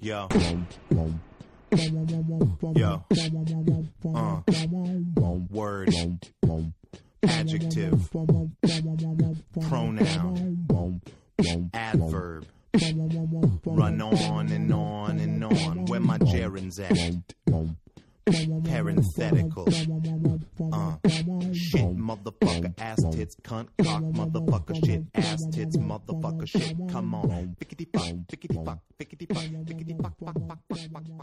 Yo. Yo. Uh. Word. Adjective. Pronoun. Adverb. Run on and on and on. Where my gerunds at? Parenthetical. Uh. Shit, motherfucker, ass tits, cunt, cock, motherfucker, shit, ass tits, motherfucker, shit. Come on.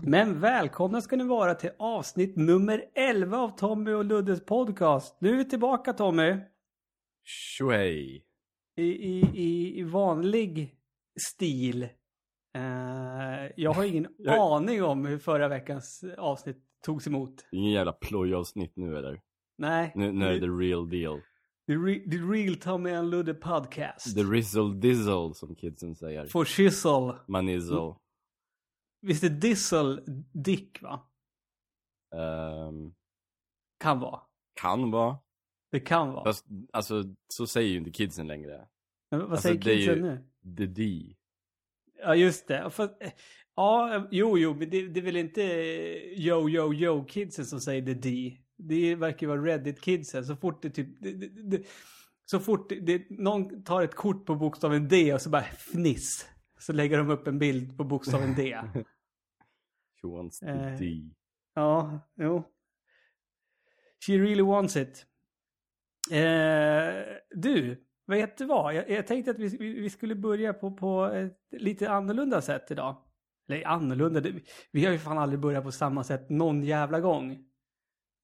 Men välkomna ska ni vara till avsnitt nummer 11 av Tommy och Luddes podcast. Nu är vi tillbaka Tommy. Tjohej! I, i, i, i vanlig stil. Eh, jag har ingen Jag- aning om hur förra veckans avsnitt togs emot. Det är ingen jävla plojavsnitt nu eller? Nej. Nu, nu är det the real deal. the, re, the real Tommy and Ludde podcast. The rizzle dizzle som kidsen säger. For shizzle. Manizzle. Visst är dizzle dick va? Ehm, Kan vara. kan vara. Det kan vara. Fast alltså så säger ju inte kidsen längre. Men vad alltså, säger kidsen nu? The D. Ja, just det. För, eh, ja, jo, jo, men det, det är väl inte eh, yo, yo, yo kidsen som säger det D. Det verkar ju vara Reddit kidsen. Så fort det typ... Det, det, så fort det, någon tar ett kort på bokstaven D och så bara fniss. Så lägger de upp en bild på bokstaven D. She wants the Eh. D. Ja, jo. She really wants it. Eh, du, vet du vad? Jag, jag tänkte att vi, vi vi skulle börja på, på ett lite annorlunda sätt idag. Eller annorlunda, det, vi har ju fan aldrig börjat på samma sätt någon jävla gång.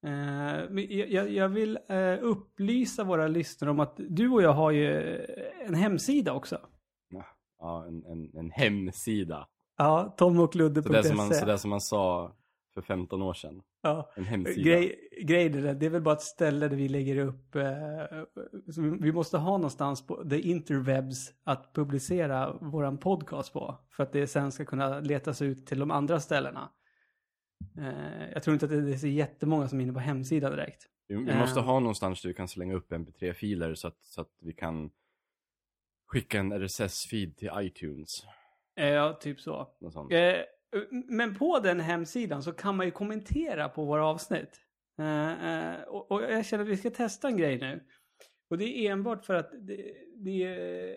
Eh, jag, vill eh, upplysa våra lyssnare om att du och jag har ju en hemsida också. Ja, en, en, en hemsida. Ja, tomokludde.se. Sådär som, man, sådär som man sa för 15 år sedan. Ja. En hemsida. Grej, grejen är det, det är väl bara ett ställe där vi lägger upp, eh, vi- måste ha någonstans på the interwebs att publicera våran podcast på. För att det sen ska kunna letas ut till de andra ställena. Eh, jag tror inte att det är så jättemånga som är inne på hemsidan direkt. Vi, vi Eh. måste ha någonstans där du kan slänga upp mp3-filer så att, så att vi kan skicka en RSS-feed till iTunes. Eh, Ja, typ så. Eh, men på den hemsidan så kan man ju kommentera på våra avsnitt. Eh, eh, och, jag känner att vi ska testa en grej nu. Och det är enbart för att det, det, är,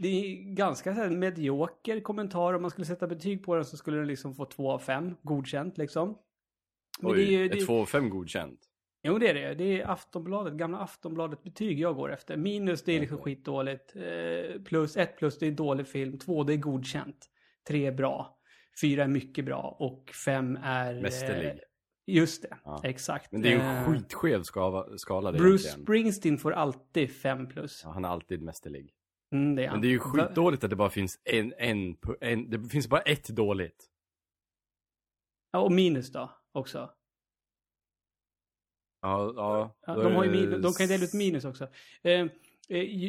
det, är ganska så här medioker kommentar. Om man skulle sätta betyg på den så skulle den liksom få 2 av 5. Godkänt liksom. Men Oj, det är det, är 2 5 godkänt? Jo, det är det. Det är Aftonbladet, gamla Aftonbladet-betyg jag går efter. Minus, det är liksom skitdåligt. Plus, ett plus, det är dålig film. Två, det är godkänt. Tre bra. Fyra är mycket bra. Och fem är... eh, Mästerlig. just det, Ja. exakt. Men det är ju Eh, en skev skala, skala det Bruce egentligen. Springsteen får alltid fem plus. Ja, han är alltid mästerlig. Mm, det är. Men det är ju skitdåligt att det bara finns en, en, en det finns bara ett dåligt. Ja, och minus då, också. Ja, ja. Ja, de, har ju minus, de kan ju dela ut minus också. Eh, eh,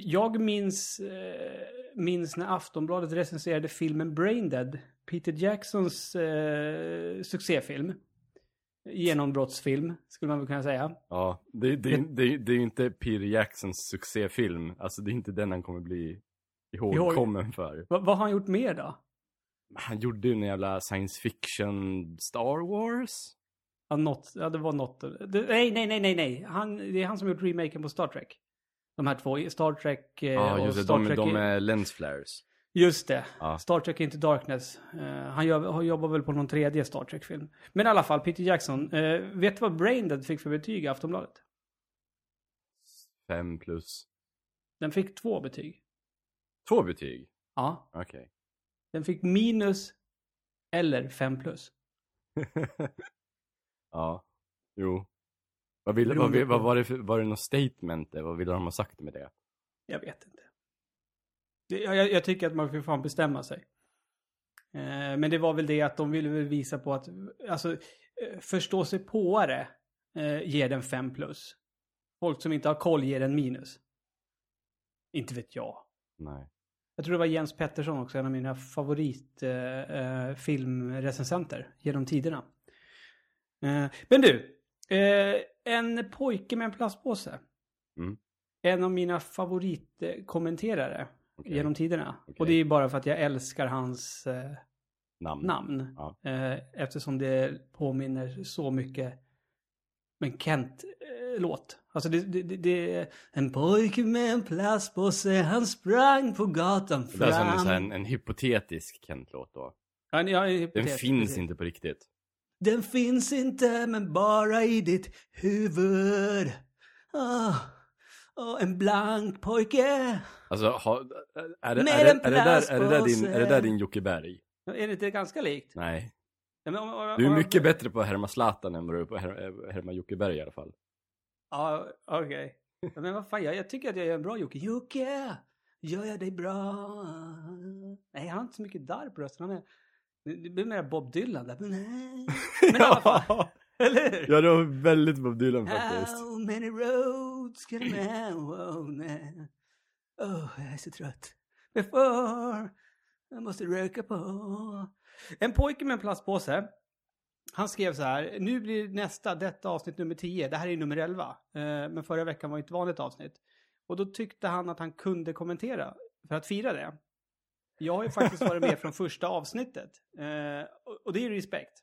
jag minns, eh, minns när Aftonbladet recenserade filmen Braindead. Peter Jacksons eh, succéfilm. Genombrottsfilm, skulle man väl kunna säga. Ja, det, det, det, det är ju inte Peter Jacksons succéfilm. Alltså det är inte den han kommer bli ihågkommen för. Va, vad har han gjort mer då? Han gjorde ju en jävla science fiction Star Wars. Ja, något, ja det var något. Nej, nej, nej, nej, nej. Han, det är han som gjort remaken på Star Trek. De här två, Star Trek eh, Ja, och. Star De, Trek... de är lens flares. Just det. Ja. Star Trek Into Darkness. Eh, han, gör, han jobbar väl på någon tredje Star Trek-film. Men i alla fall, Peter Jackson. Uh, vet du vad Braindead fick för betyg i Aftonbladet? Fem plus. Den fick två betyg. Två betyg? Ja. Okej. Den fick minus eller fem plus. ja. Jo. Vad, ville, vad, vad var det för, var det något statement där? Vad ville de ha sagt med det? Jag vet inte. Det, jag, jag tycker att man får fan bestämma sig. Eh, men det var väl det att de ville väl visa på att, alltså, eh, förstå sig påare eh, ger den 5 plus. Folk som inte har koll ger den minus. Inte vet jag. Nej. Jag tror det var Jens Pettersson också, en av mina favorit eh, eh, genom tiderna. Eh, men du, eh, en pojke med en plastpåse. Mm. En av mina favoritkommenterare Okej. genom tiderna. Okej. Och det är bara för att jag älskar hans, eh, namn. namn. Ja. Eh, eftersom det påminner så mycket med en Kent-låt. Alltså det, det, det, är en pojke med en plastpåse, han sprang på gatan Det är som en, fram. en, hypotetisk Kent-låt då. Ja, ja, Den hypotetiskt, finns precis. inte på riktigt. Den finns inte men bara i ditt huvud. Ah, ah, en blank pojke. Alltså, ha, är, det, Med är, det, en är, det där, är, det där din, är det där din Jocke Berg? Är det inte ganska likt? Nej. Ja, men om- om- Du är om- mycket bättre på att härma Zlatan än vad du är på att här- härma Jocke Berg i alla fall. Ja, okej. Ja, Men vad fan, jag, jag tycker att jag gör en bra Jocke. Jocke! Gör jag dig bra? Nej, han har inte så mycket darr på rösten. Han är, det blir mer Bob Dylan där. Nej. men i alla fall. Eller hur? Ja, det var väldigt Bob Dylan faktiskt. How many roads can a man walk now? Oh, jag är så trött. Before jag måste röka på. En pojke med en plastpåse. Han skrev så här. Nu blir nästa, detta avsnitt nummer 10. Det här är nummer 11. Eh, men förra veckan var ju ett vanligt avsnitt. Och då tyckte han att han kunde kommentera för att fira det. Jag har ju faktiskt varit med från första avsnittet. Eh, och, och det är respekt.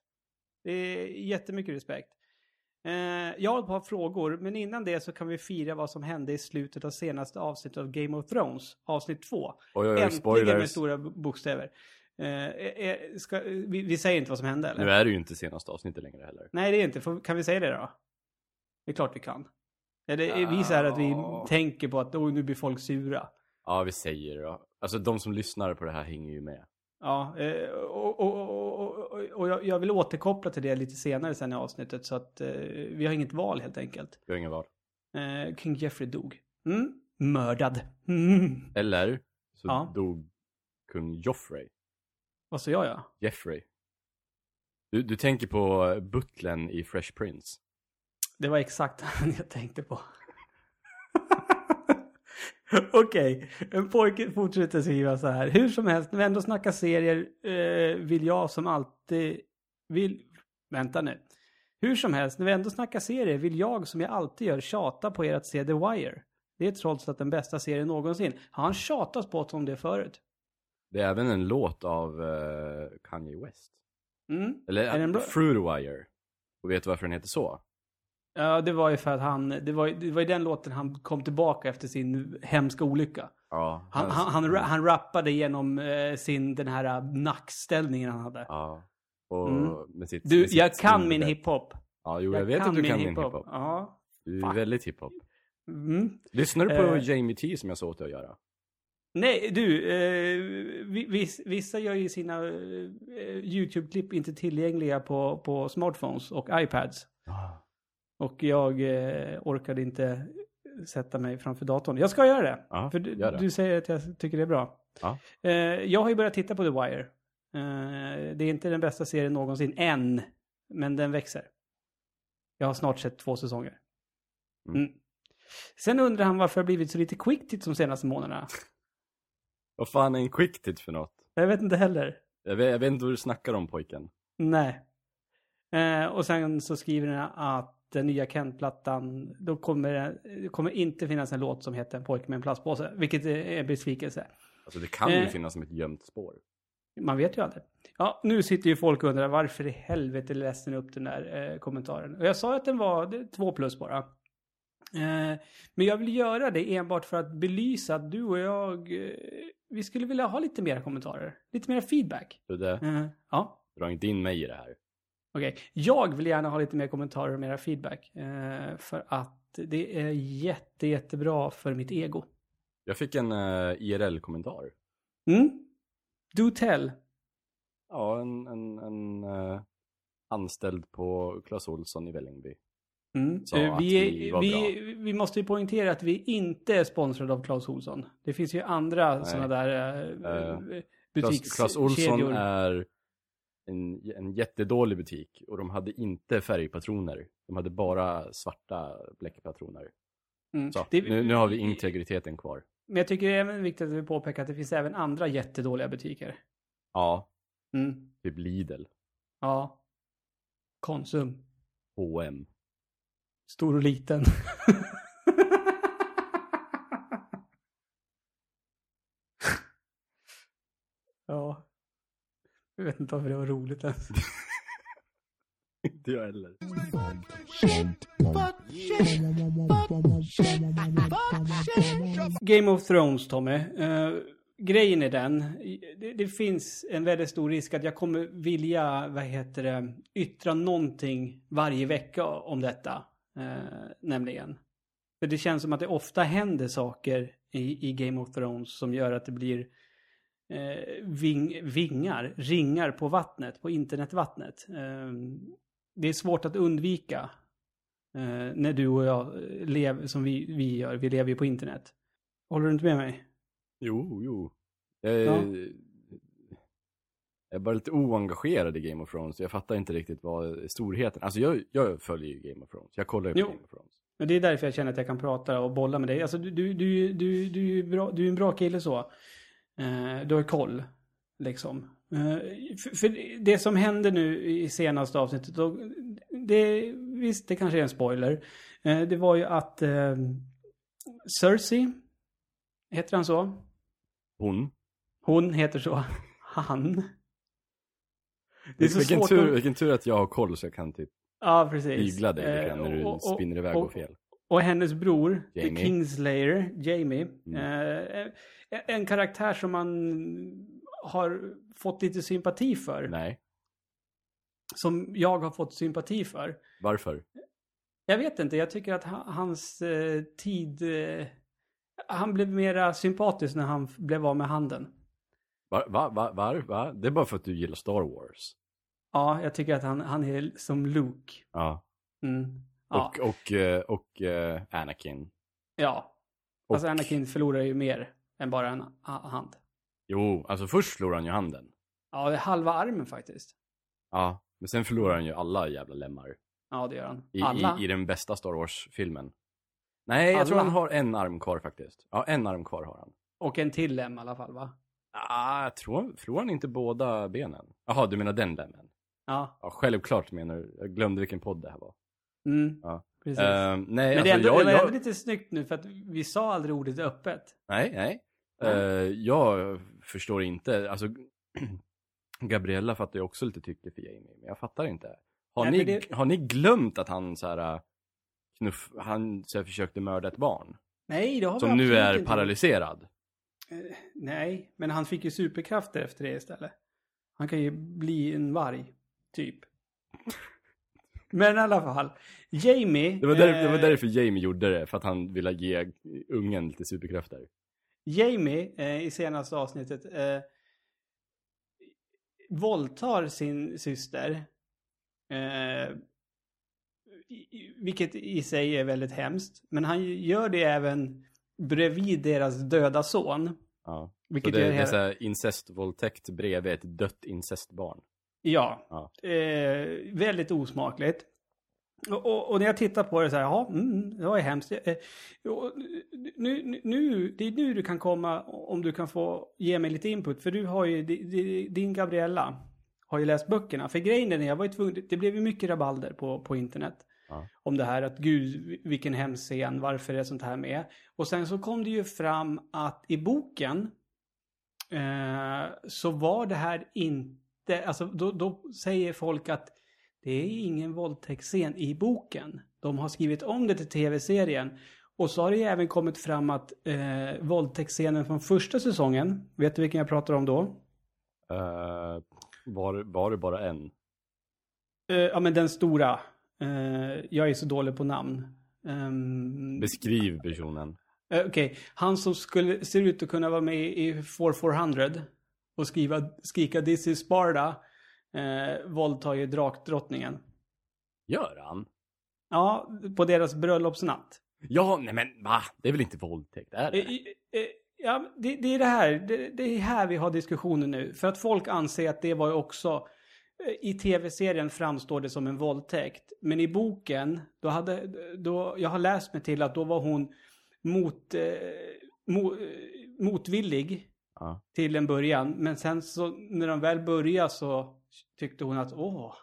Det är jättemycket respekt. Eh, jag har ett par frågor, men innan det så kan vi fira vad som hände i slutet av senaste avsnittet av Game of Thrones, avsnitt två. Oj, oj, Äntligen med stora bokstäver. Eh, eh, ska, vi, vi säger inte vad som hände, eller? Nu är det ju inte senaste avsnittet längre heller. Nej, det är inte. Får, kan vi säga det då? Det är klart vi kan. Eller är vi så här att vi tänker på att oh, nu blir folk sura? Ja, vi säger det då. Alltså de som lyssnar på det här hänger ju med. Ja, eh, och, och, och, och, jag, vill återkoppla till det lite senare sen i avsnittet så att eh, vi har inget val helt enkelt. Vi har ingen val. Eh, King Jeffrey dog. Mm? Mördad. Mm. Eller så Ja. dog kung Joffrey. Vad sa jag ja? Jeffrey. Du, du tänker på butlern i Fresh Prince. Det var exakt han jag tänkte på. Okej, en pojke fortsätter skriva så här. Hur som helst, när vi ändå snackar serier eh, vill jag som alltid... Vill... Vänta nu. Hur som helst, när vi ändå snackar serier vill jag som jag alltid gör tjata på er att se The Wire. Det är trots allt den bästa serien någonsin. Har han tjatat på oss om det förut? Det är även en låt av eh, Kanye West. Mm. Eller Är den bra? Fruitwire. Och vet du varför den heter så? Ja, det var ju för att han... Det var, det var ju den låten han kom tillbaka efter sin hemska olycka. Ja. Han, han, han, han rappade genom eh, sin, den här eh, nackställningen han hade. Ja. Och Mm. med sitt, Du, med sitt jag kan min hiphop. Ja, jo, jag, vet att du kan min hiphop. Ja. Du är Fuck. väldigt hiphop. Mm. Lyssnar du på Eh. Jamie T som jag sa åt dig att göra? Nej, du. Eh, vi- viss, vissa gör ju sina eh, YouTube-klipp inte tillgängliga på, på smartphones och iPads. Ja. Och jag eh, orkade inte sätta mig framför datorn. Jag ska göra det. Ja, för du, det. du säger att jag tycker det är bra. Ja. Eh, jag har ju börjat titta på The Wire. Eh, det är inte den bästa serien någonsin än. Men den växer. Jag har snart sett två säsonger. Mm. Mm. Sen undrar han varför det har blivit så lite quicktid de senaste månaderna. Vad fan är en quicktid för något? Jag vet inte heller. Jag vet, jag vet inte vad du snackar om pojken. Nej. Eh, och sen så skriver han att den nya Kent-plattan, då kommer det kommer inte finnas en låt som heter En pojke med en plastpåse. Vilket är en besvikelse. Alltså det kan ju Eh. finnas som ett gömt spår. Man vet ju aldrig. Ja, nu sitter ju folk och undrar varför i helvete läste ni upp den där eh, kommentaren. Och jag sa att den var två plus bara. Eh, men jag vill göra det enbart för att belysa att du och jag, eh, vi skulle vilja ha lite mer kommentarer. Lite mer feedback. Det Eh, ja, drar inte in mig i det här. Okej. Jag vill gärna ha lite mer kommentarer och mera feedback. Eh, för att det är jätte, jättebra för mitt ego. Jag fick en eh, IRL-kommentar. Mm? Do tell. Ja, en, en, en eh, anställd på Clas Ohlson i Vällingby. Mm. Eh, vi, vi vi, vi måste ju poängtera att vi inte är sponsrade av Clas Ohlson. Det finns ju andra sådana där Eh, Clas, butikskedjor. Clas Ohlson är en, en jättedålig butik och de hade inte färgpatroner. De hade bara svarta bläckpatroner. Mm. Så, Det- nu, nu har vi integriteten kvar. Men jag tycker det är även viktigt att vi påpekar att det finns även andra jättedåliga butiker. Ja, Mm. typ Lidl, Ja. Konsum. H&M. Stor och liten. ja. Jag vet inte varför det var roligt ens. Inte jag heller. Game of Thrones, Tommy. Eh, grejen är den, det, det finns en väldigt stor risk att jag kommer vilja, vad heter det, yttra någonting varje vecka om detta. Eh, nämligen. För det känns som att det ofta händer saker i, i Game of Thrones som gör att det blir eh, ving, vingar, ringar på vattnet, på internetvattnet. Eh, det är svårt att undvika eh, när du och jag lever som vi, vi gör. Vi lever ju på internet. Håller du inte med mig? Jo, jo. Jag, Ja. jag är bara lite oengagerad i Game of Thrones. Jag fattar inte riktigt vad storheten... Alltså jag, jag följer ju Game of Thrones. Jag kollar ju på Jo. Game of Thrones. Men det är därför jag känner att jag kan prata och bolla med dig. Alltså du, du, du, du, du, är, bra, du är en bra kille så. Eh, du har koll. Liksom. Eh, för, för det som hände nu i senaste avsnittet. Då, det, visst, det kanske är en spoiler. Eh, det var ju att eh, Cersei. Heter han så? Hon. Hon heter så. Han. Det är så vilken, svårt tur, att... vilken tur att jag har koll så jag kan typ Ja, precis. tygla dig Eh, när du och- spinner iväg och- och fel. Och hennes bror, The Jamie. Kingslayer, Jamie. Mm. Eh, en karaktär som man har fått lite sympati för. Nej. Som jag har fått sympati för. Varför? Jag vet inte, jag tycker att ha- hans eh, tid... Eh, han blev mera sympatisk när han blev av med handen. Va, va, va, va? Det är bara för att du gillar Star Wars. Ja, jag tycker att han, han är som Luke. Ja. Mm. Ja, Och, och, eh, och eh, Anakin. ja. Och, Alltså Anakin förlorar ju mer än bara en ha- hand. Jo, alltså först förlorar han ju handen. Ja, det är halva armen faktiskt. Ja. Men sen förlorar han ju alla jävla lemmar. Ja, det gör han. I, Alla? i, i den bästa Star Wars-filmen. Nej, jag tror Alla? han har en arm kvar faktiskt. Ja, en arm kvar har han. Och en till lem i alla fall, va? Ah, jag tror, förlorar han inte båda benen? Jaha, du menar den lemmen? Ja. Ja, självklart menar du. Jag glömde vilken podd det här var. Mm. Ja. Precis. Ehm, nej, Men det alltså är ändå, jag, jag, lite snyggt nu för att vi sa aldrig ordet öppet. Nej, nej. Nej. Eh, jag förstår inte. Alltså, Gabriella fattar ju också lite tycke för Jamie, men jag fattar inte. Har, Nej, ni, det- har ni glömt att han så här, äh, knuff, han så här, försökte mörda ett barn? Nej, det har vi Som nu är inte. paralyserad? Eh, Nej, men han fick ju superkrafter efter det istället. Han kan ju bli en varg, typ. Men i alla fall. Jamie. Det var, där, det var eh, därför Jamie gjorde det, för att han ville ge ungen lite superkrafter. Jamie eh, i senaste avsnittet eh, våldtar sin syster. Eh, vilket i sig är väldigt hemskt. Men han gör det även bredvid deras döda son. Ja. Så Vilket det, gör det är hela- så här incestvåldtäkt bredvid ett dött incestbarn. Ja. Ja. Eh, väldigt osmakligt. Och, och, och när jag tittar på det så här, ja, mm, det var ju hemskt. Eh, nu, nu- det är nu du kan komma, om du kan få ge mig lite input. För du har ju, di- di- din Gabriella har ju läst böckerna. För grejen är, jag var ju tvungen, det blev ju mycket rabalder på, på internet. Ja. Om det här att gud, vilken hemsk scen, varför är sånt här med? Och sen så kom det ju fram att i boken eh, så var det här inte, alltså då, då säger folk att det är ingen våldtäktsscen i boken. De har skrivit om det till tv-serien. Och så har det ju även kommit fram att eh, våldtäktsscenen från första säsongen, vet du vilken jag pratar om då? Eh, var, var det bara en? Eh, ja men den stora. Eh, jag är så dålig på namn. Ehm, Beskriv personen. Okej, han som skulle, ser ut att kunna vara med i 4400 och skriva, skrika This is Sparta eh, våldtar ju drakdrottningen. Gör han? Ja, på deras bröllopsnatt. Ja, nej men va? Det är väl inte våldtäkt? Är Eh, det? eh, ja, det, det är det här. Det, det är här vi har diskussionen nu. För att folk anser att det var ju också... eh, I tv-serien framstår det som en våldtäkt. Men i boken, då hade... Då, jag har läst mig till att då var hon mot, eh, mo, eh, motvillig Ja. till en början. Men sen så när de väl började så tyckte hon att åh,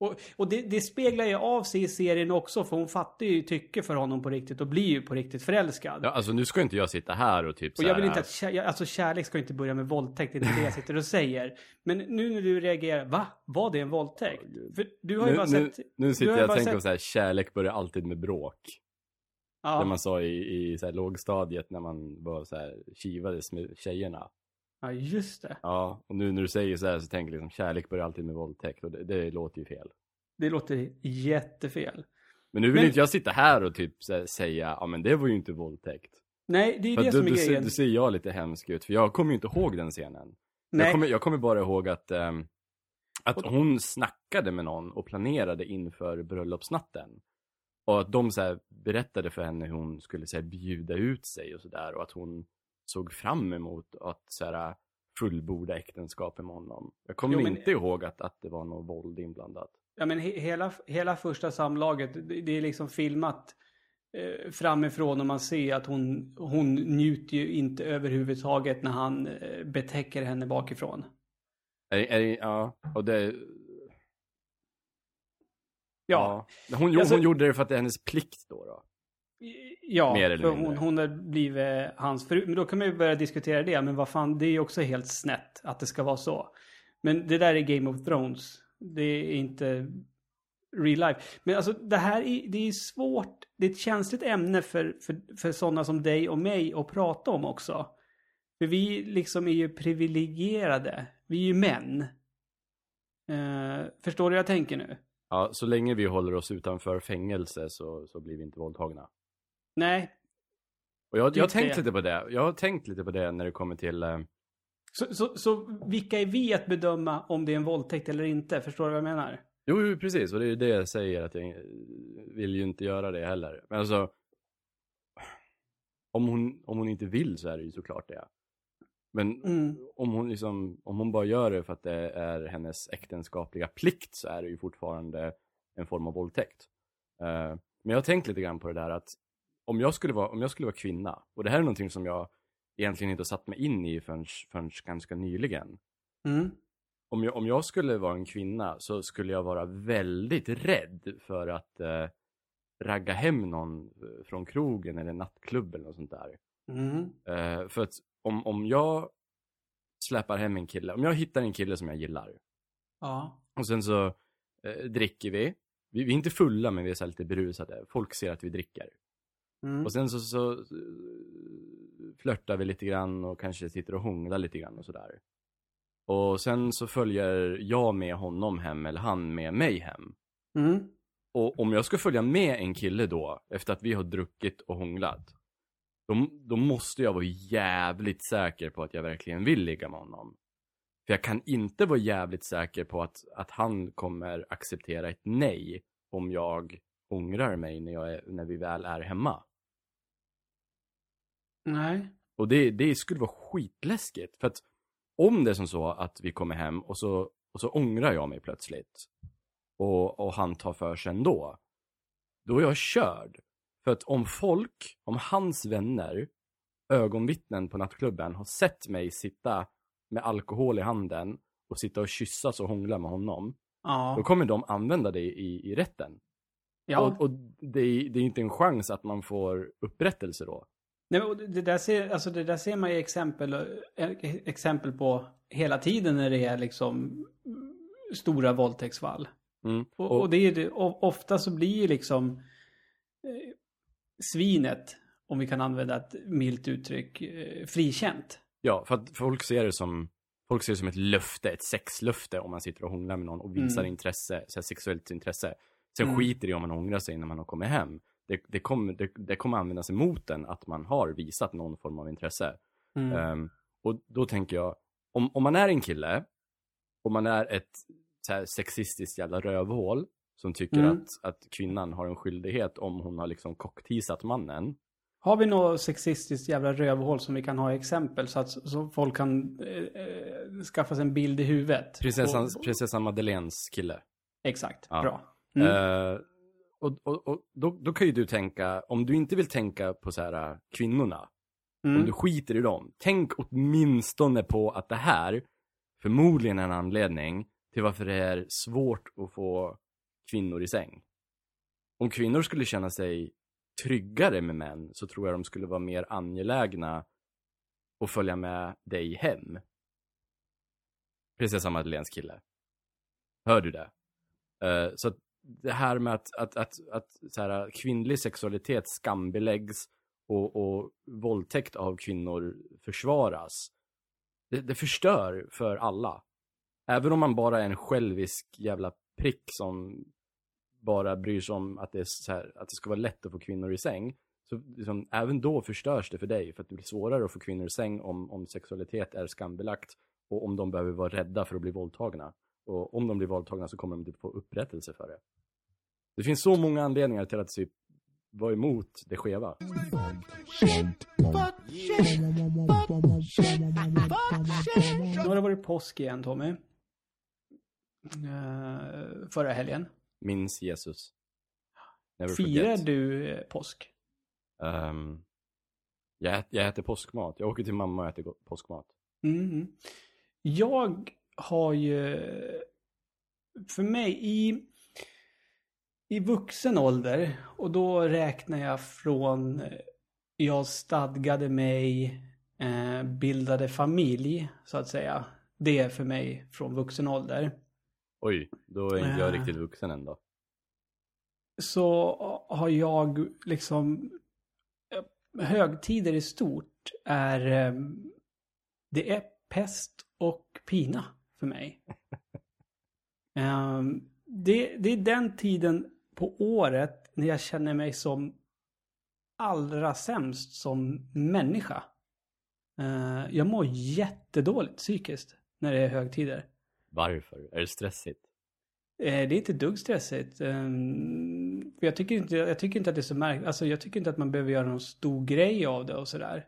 Och, och det, det speglar ju av sig i serien också, för hon fattar ju tycke för honom på riktigt och blir ju på riktigt förälskad. Ja, alltså nu ska inte jag sitta här och typ Och jag vill inte att kär, alltså kärlek ska inte börja med våldtäkt, det är inte det jag sitter och säger. Men nu när du reagerar, va? Var det en våldtäkt? För du har ju nu, bara nu, sett... nu du sitter jag och tänker sett- så här, kärlek börjar alltid med bråk. Ja. Det man sa i, i så här, lågstadiet när man var så här, kivades med tjejerna. ja, just det. Ja, och nu när du säger så här så tänker jag liksom kärlek börjar alltid med våldtäkt och det, det låter ju fel. Det låter jättefel. Men nu vill Men- inte jag sitta här och typ här, säga, ja men det var ju inte våldtäkt. Nej, det är För det att som du, är du, ser, grejen. du ser jag lite hemsk ut, för jag kommer ju inte ihåg den scenen. Jag Nej, kommer, jag kommer bara ihåg att, ehm, att hon snackade med någon och planerade inför bröllopsnatten. Och att de så berättade för henne hur hon skulle så bjuda ut sig och sådär. Och att hon såg fram emot att så här, fullborda äktenskapet med honom. Jag kommer Jo, men- inte ihåg att, att det var något våld inblandat. ja, men he hela, hela första samlaget, det, det är liksom filmat eh, framifrån och man ser att hon, hon njuter ju inte överhuvudtaget när han eh, betäcker henne bakifrån. Är, är, ja, och det... Ja, ja. Hon, Alltså- hon gjorde det för att det är hennes plikt då. då. ja för mindre. hon, hon har blivit hans fru. Men då kan man ju börja diskutera det. Men vad fan, det är ju också helt snett att det ska vara så. Men det där är Game of Thrones. Det är inte real life. Men alltså det här är, det är svårt. Det är ett känsligt ämne för, för, för sådana som dig och mig att prata om också. För vi liksom är ju privilegierade. Vi är ju män. Eh, förstår du vad jag tänker nu? Ja, så länge vi håller oss utanför fängelse så, så blir vi inte våldtagna. Nej. Och jag, jag har tänkt lite på det. Jag har tänkt lite på det när det kommer till... Eh, Så, så, så vilka är vi att bedöma om det är en våldtäkt eller inte? Förstår du vad jag menar? jo, precis. Och det är det jag säger att jag eh, vill ju inte göra det heller. Men alltså... Om hon, om hon inte vill så är det ju såklart det. Men Mm. om, hon liksom, om hon bara gör det för att det är hennes äktenskapliga plikt så är det ju fortfarande en form av våldtäkt. Eh, men jag har tänkt lite grann på det där att om jag skulle vara, om jag skulle vara kvinna, och det här är någonting som jag egentligen inte har satt mig in i förrän, förrän ganska nyligen. Mm. Om jag, om jag skulle vara en kvinna så skulle jag vara väldigt rädd för att eh, ragga hem någon eh, från krogen eller nattklubben och sånt där. Mm. Eh, för att om, om jag släpar hem en kille, om jag hittar en kille som jag gillar Ja. och sen så eh, dricker vi. vi. Vi är inte fulla men vi är så lite berusade. Folk ser att vi dricker. Mm. Och sen så, så flörtar vi lite grann och kanske sitter och hånglar lite grann och sådär. Och sen så följer jag med honom hem eller han med mig hem. Mm. Och om jag ska följa med en kille då, efter att vi har druckit och hånglat, då, då måste jag vara jävligt säker på att jag verkligen vill ligga med honom. För jag kan inte vara jävligt säker på att, att han kommer acceptera ett nej om jag ångrar mig när, jag är, när vi väl är hemma. Nej. Och det, det skulle vara skitläskigt. För att om det är som så att vi kommer hem och så, och så ångrar jag mig plötsligt. Och, och han tar för sig ändå. Då är jag körd. För att om folk, om hans vänner, ögonvittnen på nattklubben har sett mig sitta med alkohol i handen och sitta och kyssas och hångla med honom. Då Ja. kommer de använda det i, i rätten. ja. Och, och det, är, det är inte en chans att man får upprättelse då. Nej, men det, där ser, alltså det där ser man ju exempel, exempel på hela tiden när det är liksom stora våldtäktsfall. Mm. Och, och det är ju det, o- ofta så blir ju liksom eh, svinet, om vi kan använda ett milt uttryck, eh, frikänt. Ja, för att folk ser det som Folk ser det som ett löfte, ett sexlöfte om man sitter och hånglar med någon och visar Mm. intresse, så sexuellt intresse. Sen Mm. skiter det om man ångrar sig när man har kommit hem. Det, det, kommer, det, det kommer användas emot en att man har visat någon form av intresse. Mm. Ehm, och då tänker jag, om, om man är en kille, och man är ett så här, sexistiskt jävla rövhål, som tycker Mm. att, att kvinnan har en skyldighet om hon har liksom cockteasat mannen. Har vi något sexistiskt jävla rövhål som vi kan ha i exempel så att så folk kan eh, eh, skaffa sig en bild i huvudet? Prinsessan, Och- prinsessan Madeleines kille. Exakt, Ja. bra. Mm. Eh, och och, och då, då kan ju du tänka, om du inte vill tänka på så här äh, kvinnorna, om Mm. du skiter i dem, tänk åtminstone på att det här förmodligen är en anledning till varför det är svårt att få kvinnor i säng. Om kvinnor skulle känna sig tryggare med män så tror jag de skulle vara mer angelägna att följa med dig hem. Prinsessa Madeleines kille. Hör du det? Uh, så att det här med att, att, att, att så här, kvinnlig sexualitet skambeläggs och, och våldtäkt av kvinnor försvaras. Det, det förstör för alla. Även om man bara är en självisk jävla prick som bara bryr sig om att det, är så här, att det ska vara lätt att få kvinnor i säng. Så liksom, även då förstörs det för dig. För att det blir svårare att få kvinnor i säng om, om sexualitet är skambelagt. Och om de behöver vara rädda för att bli våldtagna. Och om de blir våldtagna så kommer de inte få upprättelse för det. Det finns så många anledningar till att typ vara emot det skeva. Nu har det varit påsk igen Tommy. Uh, förra helgen. Minns Jesus. Never Firar forget. du eh, påsk? Ehm, jag, jag äter påskmat. Jag åker till mamma och äter påskmat. Mm. Jag har ju, för mig i, i vuxen ålder, och då räknar jag från eh, jag stadgade mig, eh, bildade familj, så att säga. Det är för mig från vuxen ålder. Oj, då är inte jag Ah. riktigt vuxen än då. så har jag liksom eh, högtider i stort är eh, det är pest och pina för mig. Ehm, det, det är den tiden på året när jag känner mig som allra sämst som människa. Eh, jag mår jättedåligt psykiskt när det är högtider. Varför? Är det stressigt? Eh, det är inte ett dugg stressigt. Ehm, jag tycker, inte, jag tycker inte att det är så märkligt. Alltså jag tycker inte att man behöver göra någon stor grej av det och sådär.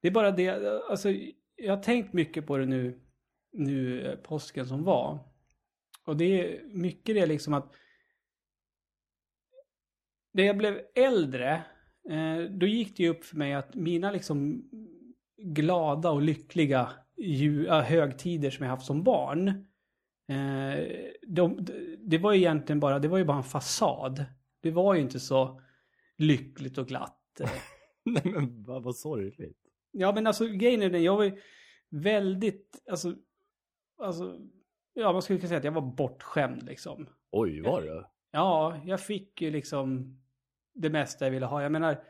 Det är bara det, alltså jag har tänkt mycket på det nu, nu eh, påsken som var. Och det är mycket det liksom att när jag blev äldre, eh, då gick det ju upp för mig att mina liksom glada och lyckliga högtider som jag haft som barn, eh, de, det var ju egentligen bara, det var ju bara en fasad. Det var ju inte så lyckligt och glatt. Nej men vad, vad sorgligt. Ja men alltså grejen är den, jag var ju väldigt, alltså, alltså, ja man skulle kunna säga att jag var bortskämd liksom. Oj, var det? Ja, jag fick ju liksom det mesta jag ville ha. Jag menar,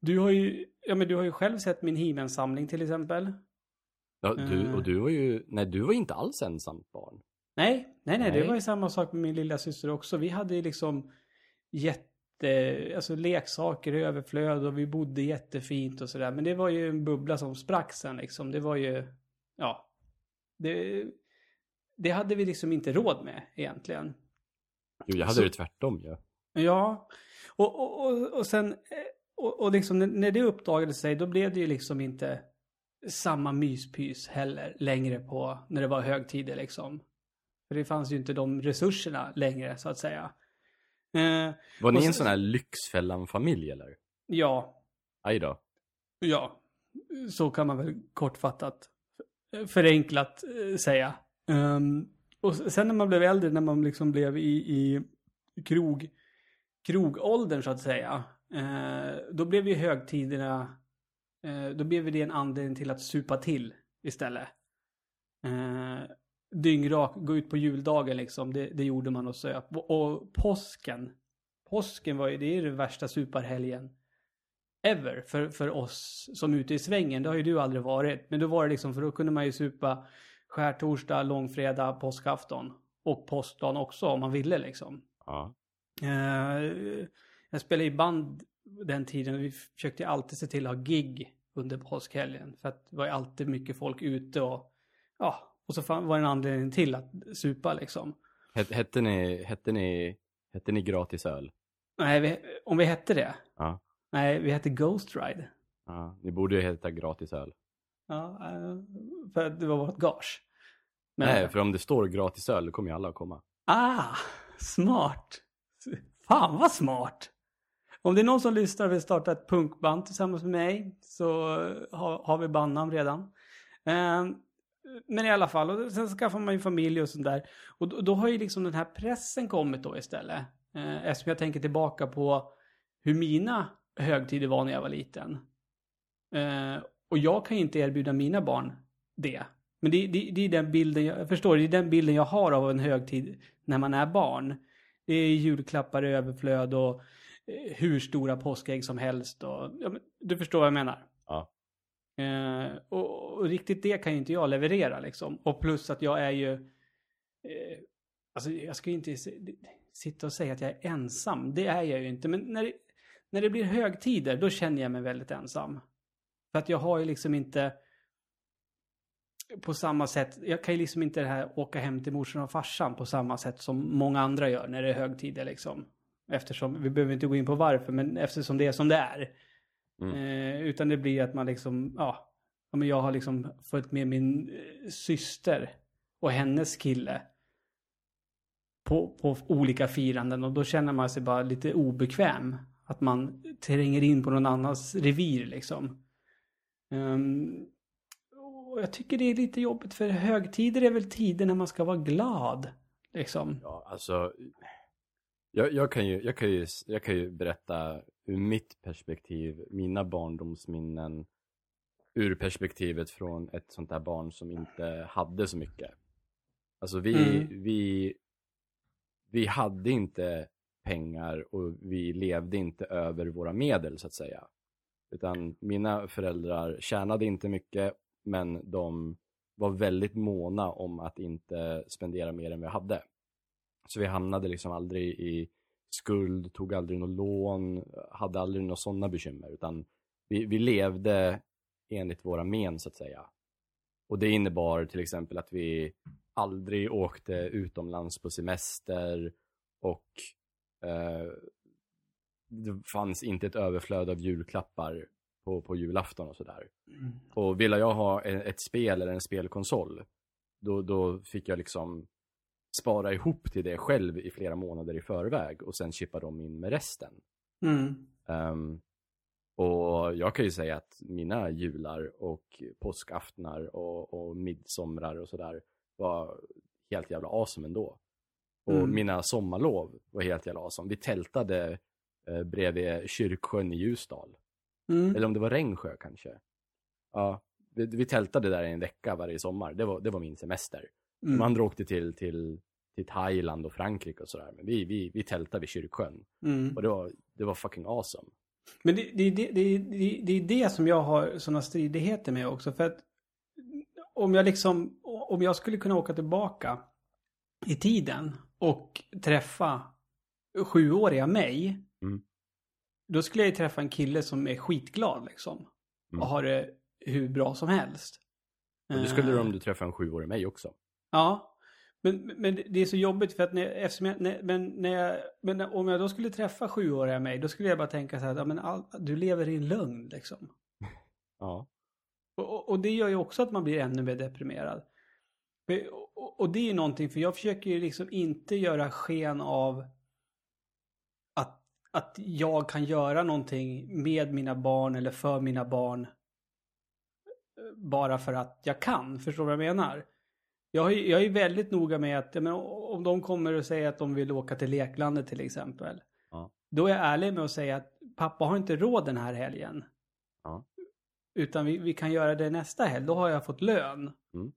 du har ju, ja men du har ju själv sett min He-Man-samling till exempel. Ja, du, Eh. och du var ju, nej du var inte alls ensamt barn. Nej, nej, nej, det Nej. var ju samma sak med min lilla syster också. Vi hade ju liksom jätte, alltså leksaker i överflöd och vi bodde jättefint och sådär. Men det var ju en bubbla som sprack sen liksom. Det var ju, ja. Det, det hade vi liksom inte råd med egentligen. Jo, jag hade Så- det tvärtom ju. Ja, och, och, och, och sen, eh, och, och liksom när- när det uppdagade sig, då blev det ju liksom inte samma myspys heller längre på när det var högtider liksom. För det fanns ju inte de resurserna längre så att säga. Eh, Var ni Och en så- sån här Lyxfällan-familj eller? ja, Aj då. ja, så kan man väl kortfattat, eh, förenklat eh, säga. Ehm, och sen när man blev äldre, när man liksom blev i, i krog, krogåldern så att säga. Eh, då blev ju högtiderna, eh, då blev det en anledning till att supa till istället. Eh, dyngrak, gå ut på juldagen liksom, det, det gjorde man och söp. Och, och påsken, påsken var ju, det är den värsta superhelgen ever för, för oss som är ute i svängen. Det har ju du aldrig varit. Men då var det liksom, för då kunde man ju supa skärtorsdag, långfredag, påskafton. Och påskdagen också om man ville liksom. Ja. Eh, jag spelade i band den tiden och vi försökte alltid se till att ha gig under påskhelgen. För att det var ju alltid mycket folk ute och ja, och så var det en anledning till att supa liksom. Het, hette ni, hette ni, hette ni gratis öl? Nej, vi, om vi hette det? Ja. Nej, vi hette Ghost Ride. Ja, ni borde ju heta gratis öl. Ja, eh, för det var vårt gage. Men- Nej, för om det står gratis öl, då kommer ju alla att komma. Ah, smart. Fan vad smart. Om det är någon som lyssnar och vill starta ett punkband tillsammans med mig så har, har vi bandnamn redan. Eh, men i alla fall, och sen skaffar man ju familj och sånt där. Och då, då har ju liksom den här pressen kommit då istället. Eh, eftersom jag tänker tillbaka på hur mina högtider var när jag var liten. Eh, och jag kan ju inte erbjuda mina barn det. Men det, det, det är den bilden, jag, jag förstår, det är den bilden jag har av en högtid när man är barn. Det är julklappar i överflöd och eh, hur stora påskägg som helst. Och, ja, men du förstår vad jag menar? Ja. Eh, och, och riktigt det kan ju inte jag leverera liksom. Och plus att jag är ju... Eh, alltså jag ska ju inte sitta och säga att jag är ensam. Det är jag ju inte. Men när det, när det blir högtider, då känner jag mig väldigt ensam. För att jag har ju liksom inte på samma sätt, jag kan ju liksom inte det här åka hem till morsan och farsan på samma sätt som många andra gör när det är högtider liksom. Eftersom, vi behöver inte gå in på varför, men eftersom det är som det är. Mm. Eh, utan det blir att man liksom, ja, men jag har liksom följt med min eh, syster och hennes kille på, på olika firanden och då känner man sig bara lite obekväm. Att man tränger in på någon annans revir liksom. Ehm, och jag tycker det är lite jobbigt för högtider är väl tider när man ska vara glad. Liksom. Ja, alltså. Jag, jag, kan ju, jag, kan ju, jag kan ju berätta ur mitt perspektiv, mina barndomsminnen ur perspektivet från ett sånt där barn som inte hade så mycket. Alltså vi, Mm. vi, vi hade inte pengar och vi levde inte över våra medel så att säga. Utan mina föräldrar tjänade inte mycket men de var väldigt måna om att inte spendera mer än vi hade. Så vi hamnade liksom aldrig i skuld, tog aldrig något lån, hade aldrig några sådana bekymmer. Utan vi, vi levde enligt våra men så att säga. Och det innebar till exempel att vi aldrig åkte utomlands på semester och eh, det fanns inte ett överflöd av julklappar på, på julafton och sådär. Och ville jag ha e- ett spel eller en spelkonsol, då, då fick jag liksom spara ihop till det själv i flera månader i förväg och sen chippa dem in med resten. Mm. Ehm, och jag kan ju säga att mina jular och påskaftnar och, och midsomrar och sådär var helt jävla awesome ändå. Och Mm. mina sommarlov var helt jävla awesome. Vi tältade eh, bredvid kyrksjön i Ljusdal. Mm. Eller om det var Rengsjö kanske. Ja, vi, vi tältade där i en vecka varje sommar. Det var, det var min semester. Mm. De andra åkte till, till, till Thailand och Frankrike och sådär. Men vi, vi, vi tältade vid kyrksjön. Mm. Och det var, det var fucking awesome. Men det, det, det, det, det, det är det som jag har sådana stridigheter med också. För att om jag liksom, om jag skulle kunna åka tillbaka i tiden och träffa sjuåriga mig. Mm. Då skulle jag ju träffa en kille som är skitglad liksom. Mm. Och har det hur bra som helst. Och det skulle du Eh, om du träffade en sjuårig mig också. Ja. Men, men det är så jobbigt för att när, eftersom jag, när, men, när jag, men om jag då skulle träffa sjuåriga mig, då skulle jag bara tänka så här, ja, men all, du lever i en lögn liksom. Ja. Och, och, det gör ju också att man blir ännu mer deprimerad. Och, och det är ju någonting, för jag försöker ju liksom inte göra sken av att, att jag kan göra någonting med mina barn eller för mina barn eh, bara för att jag kan. Förstår du vad jag menar? Jag är, jag är väldigt noga med att menar, om de kommer och säger att de vill åka till leklandet till exempel. Ja. Då är jag ärlig med att säga att pappa har inte råd den här helgen. Ja. Utan vi, vi kan göra det nästa helg. Då har jag fått lön. Mm.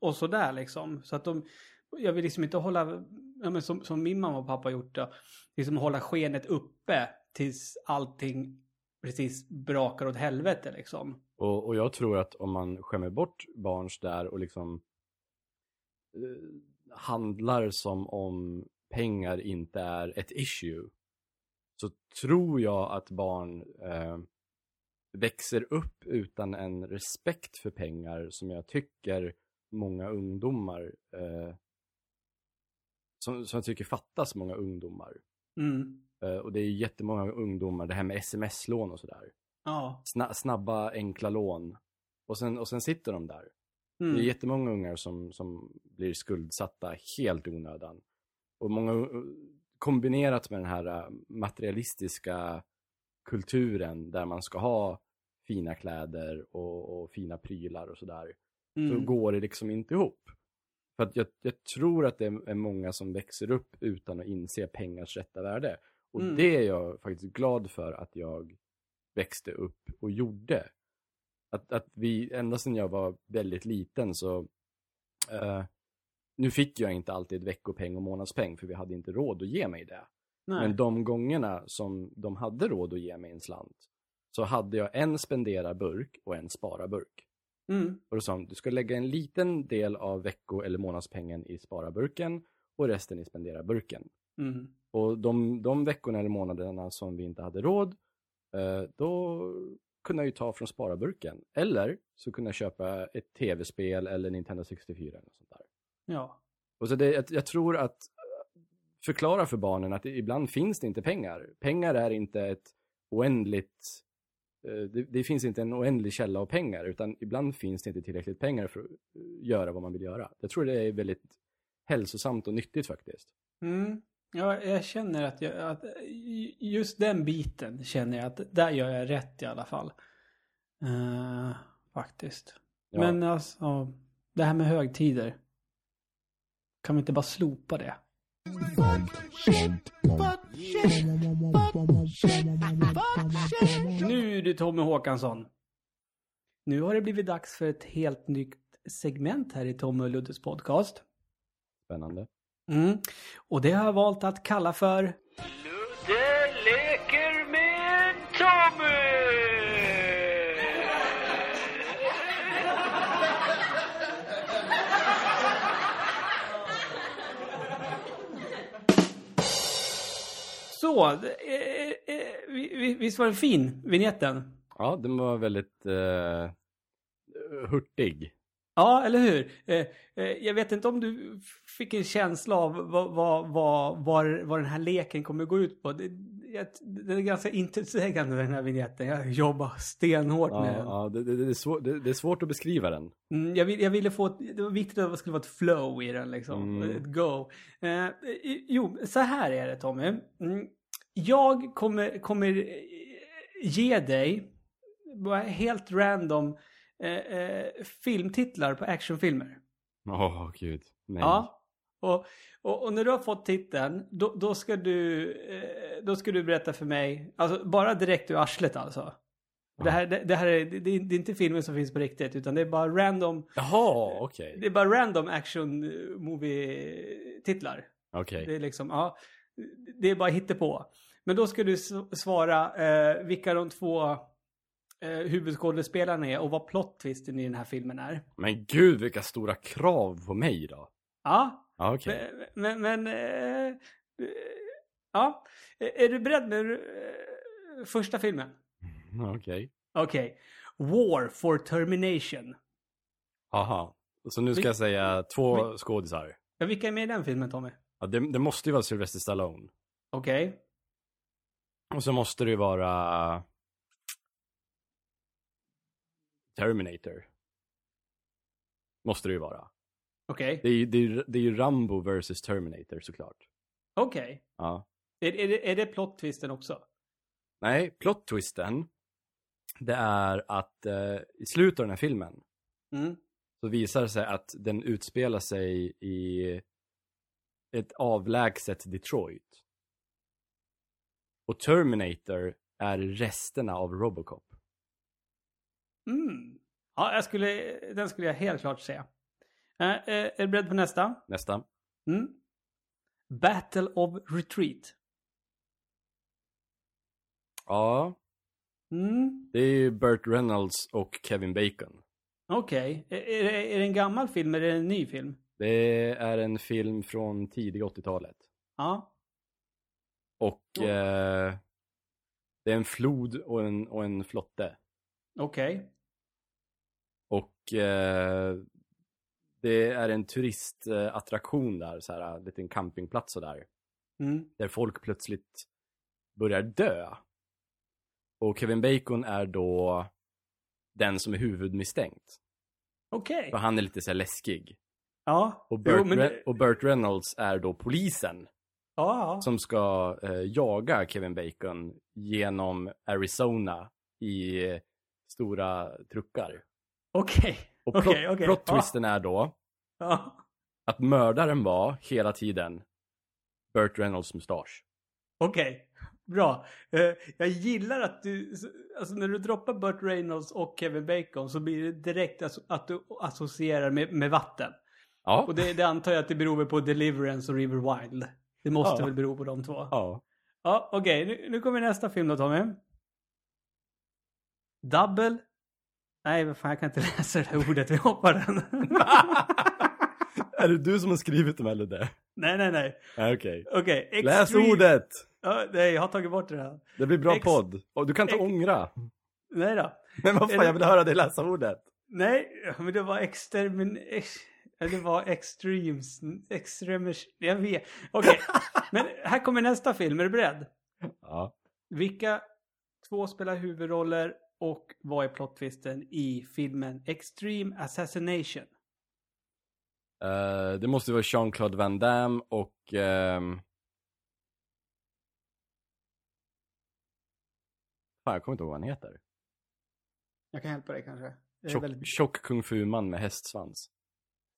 Och sådär liksom. Så att de, jag vill liksom inte hålla, ja, men som, som min mamma och pappa gjort då. Liksom hålla skenet uppe tills allting precis brakar åt helvete liksom. Och, och jag tror att om man skämmer bort barns där och liksom handlar som om pengar inte är ett issue så tror jag att barn eh, växer upp utan en respekt för pengar som jag tycker många ungdomar eh, som, som jag tycker fattas många ungdomar. Mm. Eh, och det är jättemånga ungdomar, det här med sms-lån och sådär. Ja. Sna- snabba, enkla lån. Och sen, och sen sitter de där. Det är Mm. jättemånga ungar som, som blir skuldsatta helt onödan. Och många, u- kombinerat med den här äh, materialistiska kulturen där man ska ha fina kläder och, och fina prylar och sådär. så Mm. går det liksom inte ihop. För att jag, jag tror att det är många som växer upp utan att inse pengars rätta värde. Och Mm. det är jag faktiskt glad för att jag växte upp och gjorde. Att, att vi, ända sedan jag var väldigt liten så, eh, nu fick jag inte alltid veckopeng och månadspeng för vi hade inte råd att ge mig det. Nej. Men de gångerna som de hade råd att ge mig en slant så hade jag en spenderarburk och en spararburk. Mm. Och då sa de, du ska lägga en liten del av vecko eller månadspengen i spararburken och resten i spenderarburken. Mm. Och de, de veckorna eller månaderna som vi inte hade råd, eh, då kunde jag ju ta från spararburken. Eller så kunde jag köpa ett tv-spel eller Nintendo 64 eller sånt där. Ja. Och så det, jag, jag tror att eh, förklara för barnen att det, ibland finns det inte pengar. Pengar är inte ett oändligt, eh, det, det finns inte en oändlig källa av pengar, utan ibland finns det inte tillräckligt pengar för att eh, göra vad man vill göra. Jag tror det är väldigt hälsosamt och nyttigt faktiskt. Mm. Ja, jag känner att, jag, att just den biten känner jag att där gör jag rätt i alla fall. Eh, faktiskt. Ja. Men alltså, det här med högtider. Kan vi inte bara slopa det? Nu du Tommy Håkansson. Nu har det blivit dags för ett helt nytt segment här i Tommy och Luddes podcast. Spännande. Mm. Och det har jag valt att kalla för... Ludde leker med Tommy! Så, det- eh, eh, vi- vi- visst var den fin, vignetten? Ja, den var väldigt eh, hurtig. Ja, eller hur? Eh, eh, jag vet inte om du fick en känsla av vad, vad, vad, vad, vad den här leken kommer gå ut på. Det, den är ganska intetsägande den här vignetten. Jag jobbar stenhårt Ja, med den. ja, det, det, det, är svår, det, är svårt att beskriva den. Mm, jag, vill, jag ville få, ett, det var viktigt att det skulle vara ett flow i den liksom. Mm. Ett go. Eh, jo, så här är det Tommy. Mm, jag kommer, kommer eh, ge dig bara helt random eh, eh, filmtitlar på actionfilmer. Åh, gud. Nej. Ja. Och, och, och när du har fått titeln, då, då, ska du, eh, då ska du berätta för mig, alltså bara direkt ur arslet alltså. Det här, det, det här är, det, det är inte filmen som finns på riktigt, utan det är bara random, Jaha, okej. det är bara random action movie-titlar. Okej. Det är liksom, ja, det är bara hittepå. Men då ska du svara eh, vilka de två eh, huvudskådespelarna är och vad plot twisten i den här filmen är. Men gud, vilka stora krav på mig då. Ja, Ja, okej. Men, men, men eh, eh, ja. Är du beredd med eh, första filmen? Okej. Okej. War for Termination. Aha. Så nu ska jag säga två skådisar. Ja, vilka är med i den filmen, Tommy? Ja, det, det måste ju vara Sylvester Stallone. Okej. Och så måste det ju vara... Terminator. Måste det ju vara. Okej. Det är ju, det ju- det är ju Rambo versus Terminator såklart. Okej. Ja. Är, är, det, är det plot twisten också? Nej, plot twisten. Det är att eh, i slutet av den här filmen Mm. så visar det sig att den utspelar sig i ett avlägset Detroit. Och Terminator är resterna av Robocop. Mm. Ja, jag skulle, den skulle jag helt klart säga. Eh, eh, är du beredd på nästa? Nästa. Mm. Battle of Retreat. Ja, Mm. det är ju Burt Reynolds och Kevin Bacon. Okej. Är, är, det- är det en gammal film eller är det en ny film? Det är en film från tidiga 80-talet. Ja. Och Oh. eh, det är en flod och en, och en flotte. Okej. Och eh, det är en turistattraktion där, så här, en liten campingplats och där. Mm. Där folk plötsligt börjar dö. Och Kevin Bacon är då den som är huvudmisstänkt. Okej. För han är lite så läskig. Ja. Och Burt, Jo, men Re- och Burt Reynolds är då polisen. Ja. Som ska eh, jaga Kevin Bacon genom Arizona i stora truckar. Okej. Och Okej, okej. plot Ja. twisten är då Ja. att mördaren var hela tiden Burt Reynolds mustasch. Okej, bra. Eh, jag gillar att du, alltså när du droppar Burt Reynolds och Kevin Bacon så blir det direkt att du associerar med, med vatten. Ja. Och det, det antar jag att det beror på Deliverance och River Wild. Det måste Ja. väl bero på de två. ja. Ja, okej. Nu, nu kommer nästa film då, Tommy. Double. Nej, vad fan, jag kan inte läsa det här ordet. Vi hoppar den. är det du som har skrivit dem eller det? nej, nej, nej. Okej. Okej. Läs extreme- ordet! Ja, nej, jag har tagit bort det här. Det blir bra Ex- podd. Och du kan inte ex- ångra. Nej då. Men vad fan, jag vill höra dig läsa ordet. Nej, men det var extermin... Det var extremes... Extremes... Jag vet. Okej, men här kommer nästa film. Är du beredd? Ja. Vilka två spelar huvudroller och vad är plot-twisten i filmen Extreme Assassination? Eh, det måste vara Jean-Claude Van Damme och... ehm, Fan, jag kommer inte ihåg vad han heter. Jag kan hjälpa dig kanske. Tjock, väldigt tjock kung fu-man med hästsvans.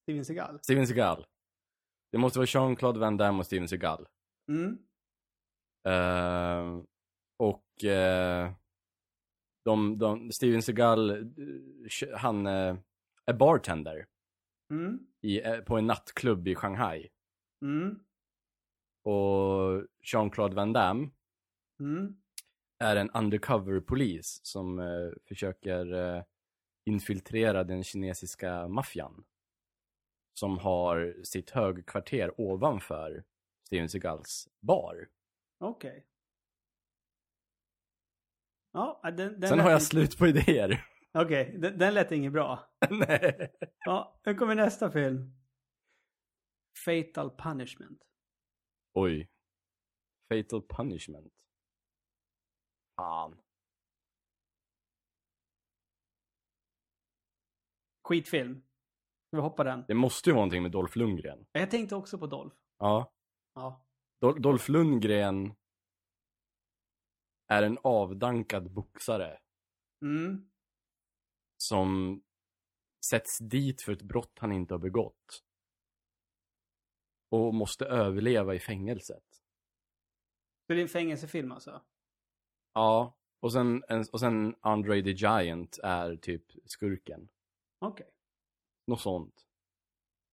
Steven Seagal. Steven Seagal. Det måste vara Jean-Claude Van Damme och Steven Seagal. Mm. Eh, och eh, de, de, Steven Seagal, eh, han eh, är bartender Mm. i, eh, på en nattklubb i Shanghai. Mm. Och Jean-Claude Van Damme Mm. är en undercover-polis som eh, försöker eh, infiltrera den kinesiska maffian. Som har sitt högkvarter ovanför Steven Seagals bar. Okej. Ja, den, den Sen har jag inte- slut på idéer. Okej, den, den lät inget bra. Nej. Ja, nu kommer nästa film. Fatal Punishment. Oj. Fatal Punishment. Fan. Skitfilm. Vi hoppa den? Det måste ju vara någonting med Dolph Lundgren. Jag tänkte också på Dolph. Ja. Ja. Dol- Dolph Lundgren är en avdankad boxare Mm. som sätts dit för ett brott han inte har begått. Och måste överleva i fängelset. Så det är en fängelsefilm alltså? Ja, och sen, en- och sen Andre the Giant är typ skurken. Okej. Något sånt.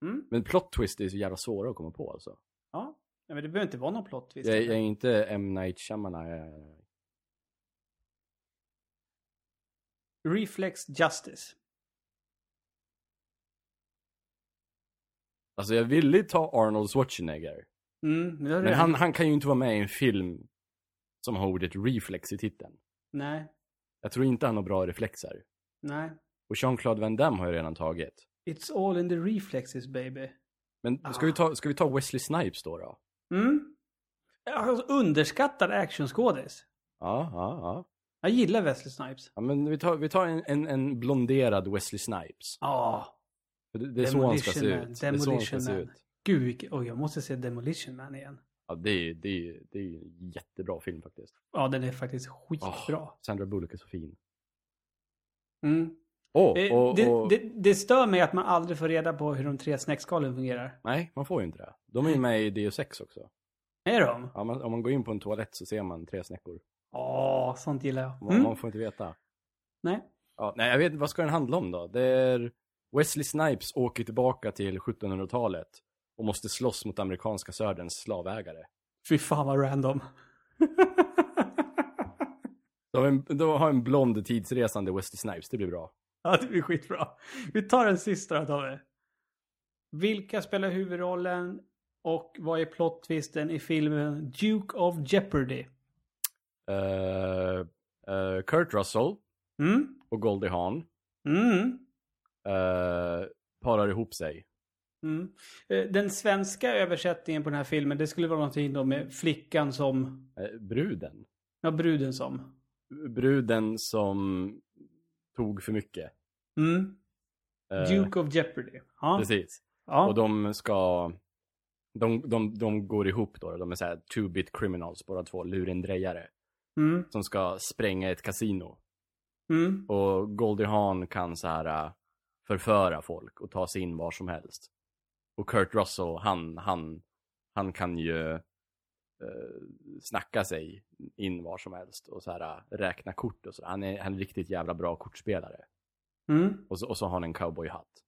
Mm. Men plot twist är så jävla svåra att komma på alltså. Ja. Men det behöver inte vara någon plot twist. Jag, jag är inte M. Night Shyamalan. jag- Reflex Justice. Alltså jag ville ta Arnold Schwarzenegger. Mm. Men, det han, han kan ju inte vara med i en film som har ordet reflex i titeln. Nej. Jag tror inte han har bra reflexer. Nej. Och Jean-Claude Van Damme har jag redan tagit. It's all in the reflexes baby. Men ska, vi ta, ska vi ta Wesley Snipes då? då? Mm. Alltså, underskattad actionskådis. Ja, ja, ja. Jag gillar Wesley Snipes. ja men vi tar, vi tar en, en, en blonderad Wesley Snipes. Ja. För Det, det är så han ska se Demolition Man, ut. Det är så han ska Demolition se Man. ut. Gud, vilken... Oj, jag måste se Demolition Man igen. Ja, det är, det är, det är en jättebra film faktiskt. Ja, den är faktiskt skitbra. Åh, Sandra Bullock är så fin. Mm. Och, det, och, det, det stör mig att man aldrig får reda på hur de tre snäckskalen fungerar. Nej, man får ju inte det. De är ju med i Deus Ex också. Är de? Ja, man, om man går in på en toalett så ser man tre snäckor. Åh, sånt gillar jag. Man, Mm. man får inte veta. Nej. Ja, nej, jag vet vad ska den handla om då? Det är Wesley Snipes åker tillbaka till 1700-talet och måste slåss mot amerikanska söderns slavägare. Fy fan vad random. De har en, de har en blond tidsresande Wesley Snipes, det blir bra. ja, det blir skitbra. Vi tar den sista då, Tobbe. Vilka spelar huvudrollen och vad är plot-twisten i filmen Duke of Jeopardy? Eh, eh, Kurt Russell Mm? och Goldie Hawn Mm. eh, parar ihop sig. Mm. Den svenska översättningen på den här filmen, det skulle vara någonting då med flickan som... Bruden. Ja, bruden som. Bruden som tog för mycket. Mm. Duke of Jeopardy. Ja. Precis. ja. Och de ska... De, de, de går ihop då. De är så här two-bit criminals, båda två. Lurendrejare. Mm. Som ska spränga ett kasino. Mm. Och Goldie Hawn kan så här... äh, förföra folk och ta sig in var som helst. Och Kurt Russell, han, han, han kan ju eh, snacka sig in var som helst och så här äh, räkna kort och så. Han är, han är en riktigt jävla bra kortspelare. Mm. Och så, och så har han en cowboyhatt.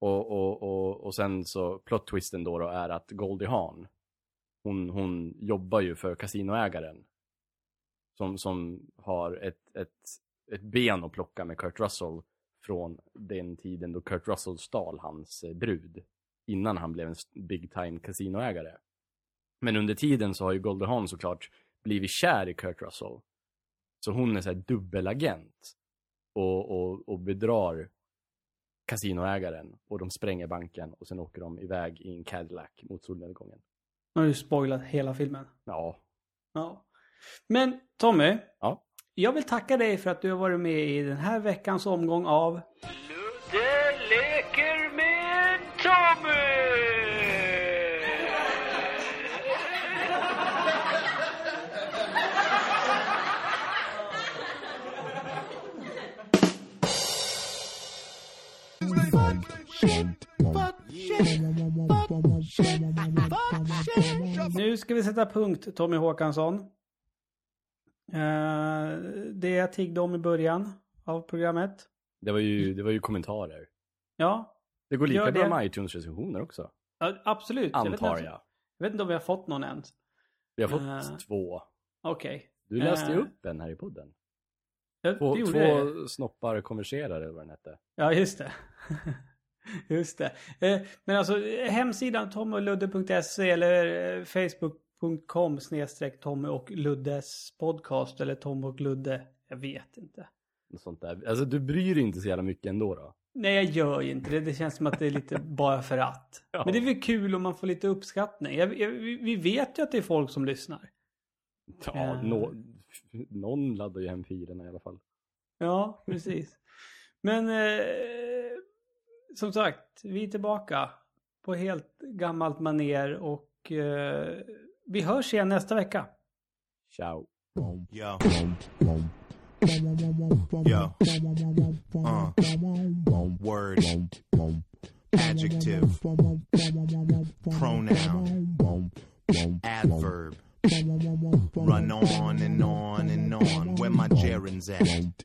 Och, och, och, och sen så, plot twisten då, då är att Goldie Hawn, hon, hon jobbar ju för kasinoägaren. Som, som har ett, ett, ett ben att plocka med Kurt Russell från den tiden då Kurt Russell stal hans eh, brud. Innan han blev en big time kasinoägare. Men under tiden så har ju Goldie Hawn såklart blivit kär i Kurt Russell. Så hon är så här dubbelagent. Och, och, och bedrar kasinoägaren. Och de spränger banken och sen åker de iväg i en Cadillac mot solnedgången. Nu har du spoilat hela filmen. Ja. Ja. Men Tommy. Ja. Jag vill tacka dig för att du har varit med i den här veckans omgång av Ludde leker med Tommy! Nu ska vi sätta punkt, Tommy Håkansson. Eh, det jag tiggde om i början av programmet. Det var ju, det var ju kommentarer. Ja, Det går lika bra det. med iTunes-recensioner också. ja, absolut. Jag vet, Antar inte, jag. jag vet inte om vi har fått någon än. Vi har fått Eh. två. Okej. Du läste ju Eh. upp en här i podden. Ja, Två, två jag. snoppar konverserar eller vad den hette. Ja, just det. just det. Men alltså hemsidan tommoludde.se eller eh, facebook.com snedstreck Tommy och Luddes podcast eller Tom och Ludde. Jag vet inte. Något sånt där. Alltså du bryr dig inte så jävla mycket ändå då. Nej, jag gör ju inte det. Det känns som att det är lite bara för att. Ja. Men det är väl kul om man får lite uppskattning. Jag, jag, vi vet ju att det är folk som lyssnar. Ja, Eh. nå, någon laddar ju hem filerna i alla fall. Ja, precis. Men eh, som sagt, vi är tillbaka på helt gammalt maner och eh, vi hörs igen nästa vecka. Ciao. Yo. Yo. Uh. Word. Adjective. Pronoun. Adverb. Run on and on and on. Where my gerunds at?